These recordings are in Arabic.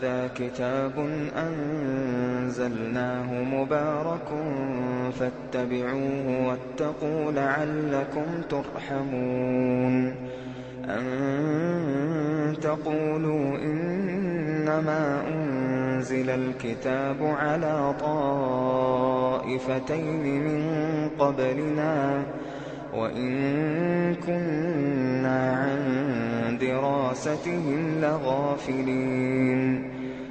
وهذا كتاب أنزلناه مبارك فاتبعوه واتقوا لعلكم ترحمون. أن تقولوا إنما أنزل الكتاب على طائفتين من قبلنا وإن كنا عن دراستهم لغافلين.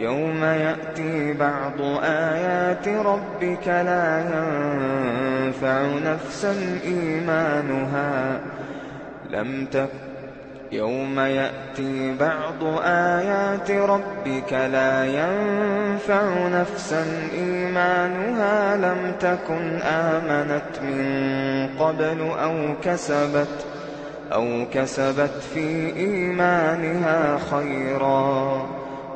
يوم يأتي بعض آيات ربك لا ينفع نفسا إيمانها. لم تكن يوم يأتي بعض آيات ربك لا ينفع نفسا إيمانها. لم تكن آمنت من قبل أو كسبت أو كسبت في إيمانها خيرا.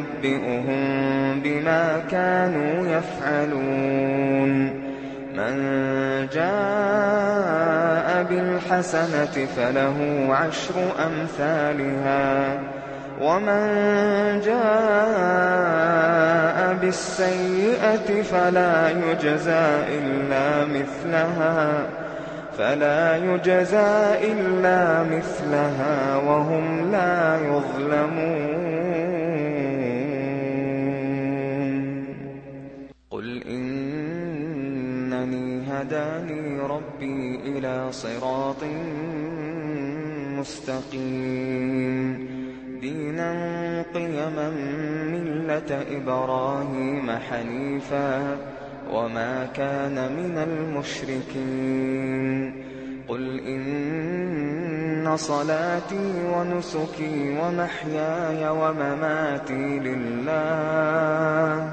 ينبئهم بما كانوا يفعلون. من جاء بالحسنة فله عشر أمثالها. ومن جاء بالسيئة فلا يجزى إلا مثلها. فلا يجزى إلا مثلها وهم لا يظلمون. هداني ربي إلى صراط مستقيم. دينا قيما ملة إبراهيم حنيفا وما كان من المشركين. قل إن صلاتي ونسكي ومحياي ومماتي لله.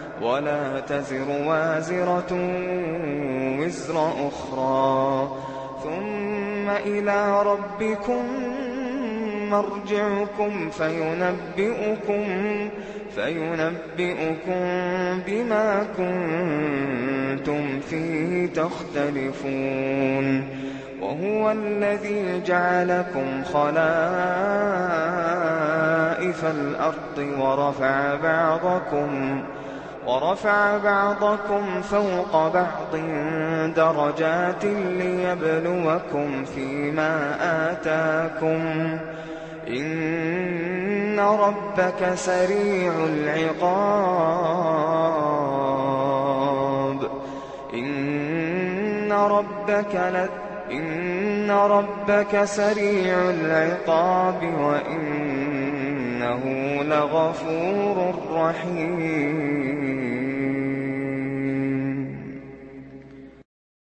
ولا تزر وازرة وزر أخرى. ثم إلى ربكم مرجعكم فينبئكم فينبئكم بما كنتم فيه تختلفون. وهو الذي جعلكم خلائف الأرض ورفع بعضكم ورفع بعضكم فوق بعض درجات ليبلوكم فيما آتاكم. إن ربك سريع العقاب. إن ربك ل... إن ربك سريع العقاب. وإنه لغفور رحيم.